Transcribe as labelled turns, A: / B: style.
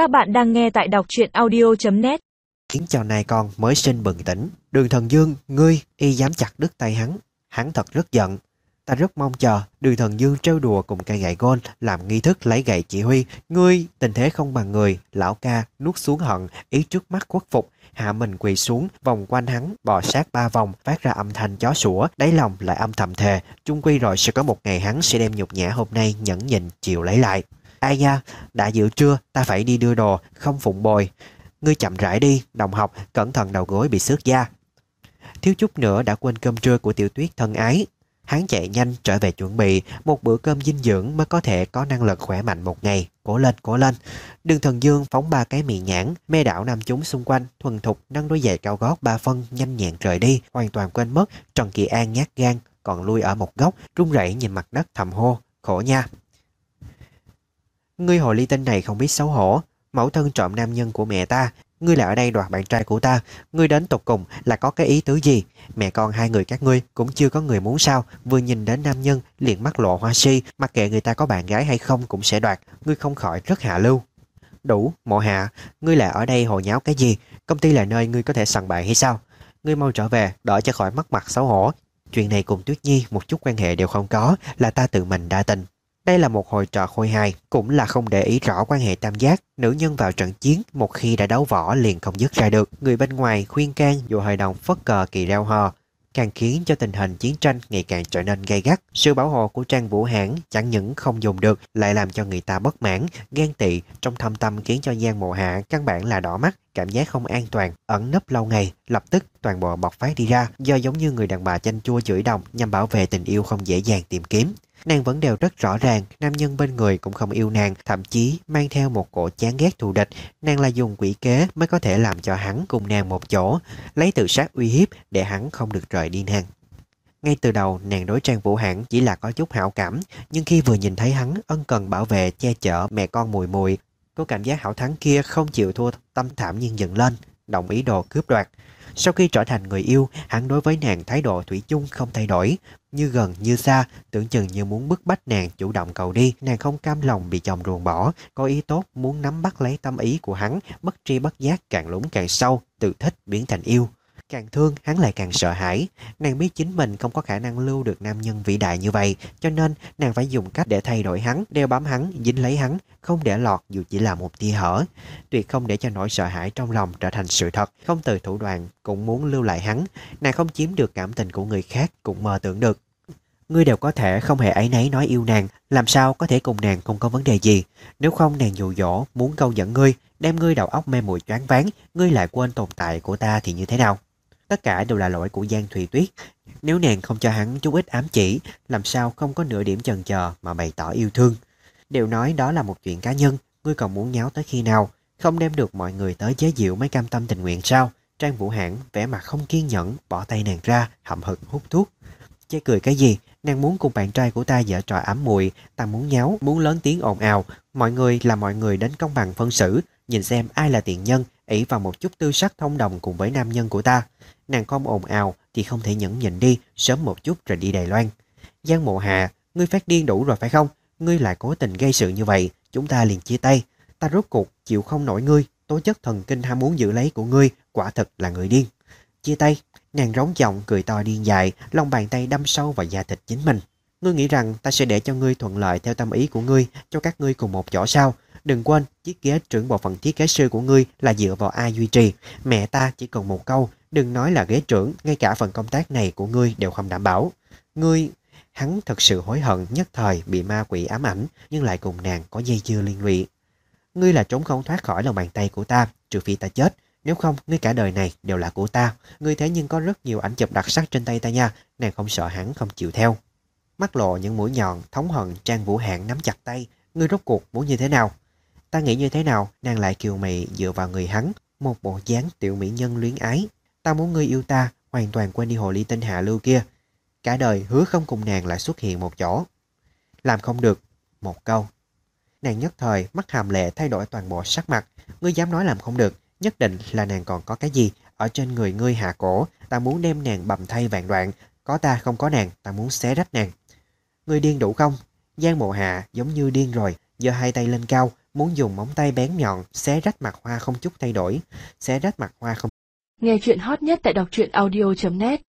A: Các bạn đang nghe tại đọc truyện audio.net
B: Khiến cho nay con mới sinh bừng tỉnh. Đường thần dương, ngươi, y dám chặt đứt tay hắn. Hắn thật rất giận. Ta rất mong chờ đường thần dương trêu đùa cùng cây gậy gôn Làm nghi thức lấy gậy chỉ huy. Ngươi, tình thế không bằng người. Lão ca nuốt xuống hận Ý trước mắt khuất phục. Hạ mình quỳ xuống Vòng quanh hắn bò sát ba vòng Phát ra âm thanh chó sủa. Đáy lòng lại âm thầm thề. Chung quy rồi sẽ có một ngày hắn sẽ đem nhục nhã hôm nay Nhẫn nhịn chịu lấy lại. Ai nha, đã dự trưa, ta phải đi đưa đồ, không phụng bồi. Ngươi chậm rãi đi, đồng học, cẩn thận đầu gối bị xước da. Thiếu chút nữa đã quên cơm trưa của tiểu tuyết thân ái. Hắn chạy nhanh trở về chuẩn bị một bữa cơm dinh dưỡng mới có thể có năng lực khỏe mạnh một ngày. Cố lên, cố lên. Đường thần dương phóng ba cái miệng nhãn, mê đảo nam chúng xung quanh, thuần thục nâng đôi giày cao gót ba phân nhanh nhẹn rời đi, hoàn toàn quên mất Trần Kỳ An nhát gan, còn lui ở một góc, run rẩy nhìn mặt đất thầm hô, khổ nha. Ngươi hồ ly tinh này không biết xấu hổ. Mẫu thân trộm nam nhân của mẹ ta. Ngươi lại ở đây đoạt bạn trai của ta. Ngươi đến tục cùng là có cái ý tứ gì? Mẹ con hai người các ngươi cũng chưa có người muốn sao? Vừa nhìn đến nam nhân liền mắt lộ hoa si. Mặc kệ người ta có bạn gái hay không cũng sẽ đoạt. Ngươi không khỏi rất hạ lưu. Đủ, mộ hạ. Ngươi lại ở đây hồ nháo cái gì? Công ty là nơi ngươi có thể sẵn bạn hay sao? Ngươi mau trở về đỡ cho khỏi mất mặt xấu hổ. Chuyện này cùng Tuyết Nhi một chút quan hệ đều không có Là ta tự mình đa tình đây là một hồi trò khôi hài, cũng là không để ý rõ quan hệ tam giác. Nữ nhân vào trận chiến, một khi đã đấu võ liền không dứt ra được. Người bên ngoài khuyên can dù hội đồng phất cờ kỳ reo hò, càng khiến cho tình hình chiến tranh ngày càng trở nên gay gắt. Sự bảo hộ của Trang Vũ Hãn chẳng những không dùng được, lại làm cho người ta bất mãn, ghen tị, trong thâm tâm khiến cho Giang Mộ Hạ căn bản là đỏ mắt, cảm giác không an toàn, ẩn nấp lâu ngày, lập tức toàn bộ bộc phát đi ra, do giống như người đàn bà chanh chua chửi đồng nhằm bảo vệ tình yêu không dễ dàng tìm kiếm. Nàng vẫn đều rất rõ ràng, nam nhân bên người cũng không yêu nàng, thậm chí mang theo một cổ chán ghét thù địch. Nàng là dùng quỷ kế mới có thể làm cho hắn cùng nàng một chỗ, lấy tự sát uy hiếp để hắn không được rời đi nàng. Ngay từ đầu, nàng đối Trang Vũ Hãn chỉ là có chút hảo cảm, nhưng khi vừa nhìn thấy hắn ân cần bảo vệ, che chở mẹ con mùi mùi, có cảm giác hảo thắng kia không chịu thua tâm thảm nhiên dựng lên, đồng ý đồ cướp đoạt. Sau khi trở thành người yêu, hắn đối với nàng thái độ thủy chung không thay đổi, như gần như xa, tưởng chừng như muốn bức bách nàng chủ động cầu đi, nàng không cam lòng bị chồng ruồng bỏ, có ý tốt muốn nắm bắt lấy tâm ý của hắn, bất tri bất giác càng lún càng sâu, từ thích biến thành yêu. Càng thương hắn lại càng sợ hãi. Nàng biết chính mình không có khả năng lưu được nam nhân vĩ đại như vậy Cho nên nàng phải dùng cách để thay đổi hắn Đeo bám hắn, dính lấy hắn Không để lọt dù chỉ là một tia hở. Tuyệt không để cho nỗi sợ hãi trong lòng trở thành sự thật Không từ thủ đoạn cũng muốn lưu lại hắn. Nàng không chiếm được cảm tình của người khác Cũng mơ tưởng được. Ngươi đều có thể không hề ấy nấy nói yêu nàng Làm sao có thể cùng nàng không có vấn đề gì? Nếu không nàng dụ dỗ Muốn câu dẫn ngươi Đem ngươi đầu óc mê muội choáng váng Ngươi lại quên tồn tại của ta thì như thế nào? Tất cả đều là lỗi của Giang Thùy Tuyết. Nếu nàng không cho hắn chút ít ám chỉ, làm sao không có nửa điểm chần chờ mà bày tỏ yêu thương. Đều nói đó là một chuyện cá nhân, ngươi còn muốn nháo tới khi nào? Không đem được mọi người tới chế diệu mới cam tâm tình nguyện sao? Trang Vũ Hãn vẻ mặt không kiên nhẫn, bỏ tay nàng ra, hậm hực hút thuốc. Chê cười cái gì? Nàng muốn cùng bạn trai của ta dở trò ám muội ta muốn nháo, muốn lớn tiếng ồn ào. Mọi người là mọi người đến công bằng phân xử, nhìn xem ai là tiện nhân, ỷ vào một chút tư sắc thông đồng cùng với nam nhân của ta. Nàng không ồn ào thì không thể nhẫn nhịn đi, sớm một chút rồi đi Đài Loan. Giang mộ hạ, ngươi phát điên đủ rồi phải không? Ngươi lại cố tình gây sự như vậy, chúng ta liền chia tay. Ta rốt cuộc chịu không nổi ngươi, tố chất thần kinh ham muốn giữ lấy của ngươi, quả thật là người điên. Chia tay, nàng rống giọng cười to điên dại, lòng bàn tay đâm sâu vào da thịt chính mình. Ngươi nghĩ rằng ta sẽ để cho ngươi thuận lợi theo tâm ý của ngươi, cho các ngươi cùng một chỗ sao? Đừng quên, chiếc ghế trưởng bộ phận thiết kế sư của ngươi là dựa vào ai duy trì. Mẹ ta chỉ cần một câu, đừng nói là ghế trưởng, ngay cả phần công tác này của ngươi đều không đảm bảo. Ngươi... Hắn thật sự hối hận nhất thời bị ma quỷ ám ảnh, nhưng lại cùng nàng có dây dưa liên lụy. Ngươi là trốn không thoát khỏi lòng bàn tay của ta, trừ phi ta chết. Nếu không, ngươi cả đời này đều là của ta. Ngươi thế nhưng có rất nhiều ảnh chụp đặc sắc trên tay ta nha, nàng không sợ hắn không chịu theo. Mắt lộ những mũi nhọn, thống hận Trang Vũ hạng nắm chặt tay. Ngươi rốt cuộc muốn như thế nào? Ta nghĩ như thế nào, nàng lại kiều mị dựa vào người hắn, một bộ dáng tiểu mỹ nhân luyến ái. Ta muốn ngươi yêu ta, hoàn toàn quên đi hồ ly tinh hạ lưu kia. Cả đời hứa không cùng nàng lại xuất hiện một chỗ. Làm không được, một câu. Nàng nhất thời, mắt hàm lệ thay đổi toàn bộ sắc mặt. Ngươi dám nói làm không được, nhất định là nàng còn có cái gì. Ở trên người ngươi hạ cổ, ta muốn đem nàng bầm thay vạn đoạn. Có ta không có nàng, ta muốn xé rách nàng. Ngươi điên đủ không? Giang mộ hạ giống như điên rồi, giơ hai tay lên cao, muốn dùng móng tay bén nhọn xé rách mặt hoa không chút thay đổi, xé rách mặt hoa không
A: Nghe chuyện hot nhất tại đọc truyện audio.net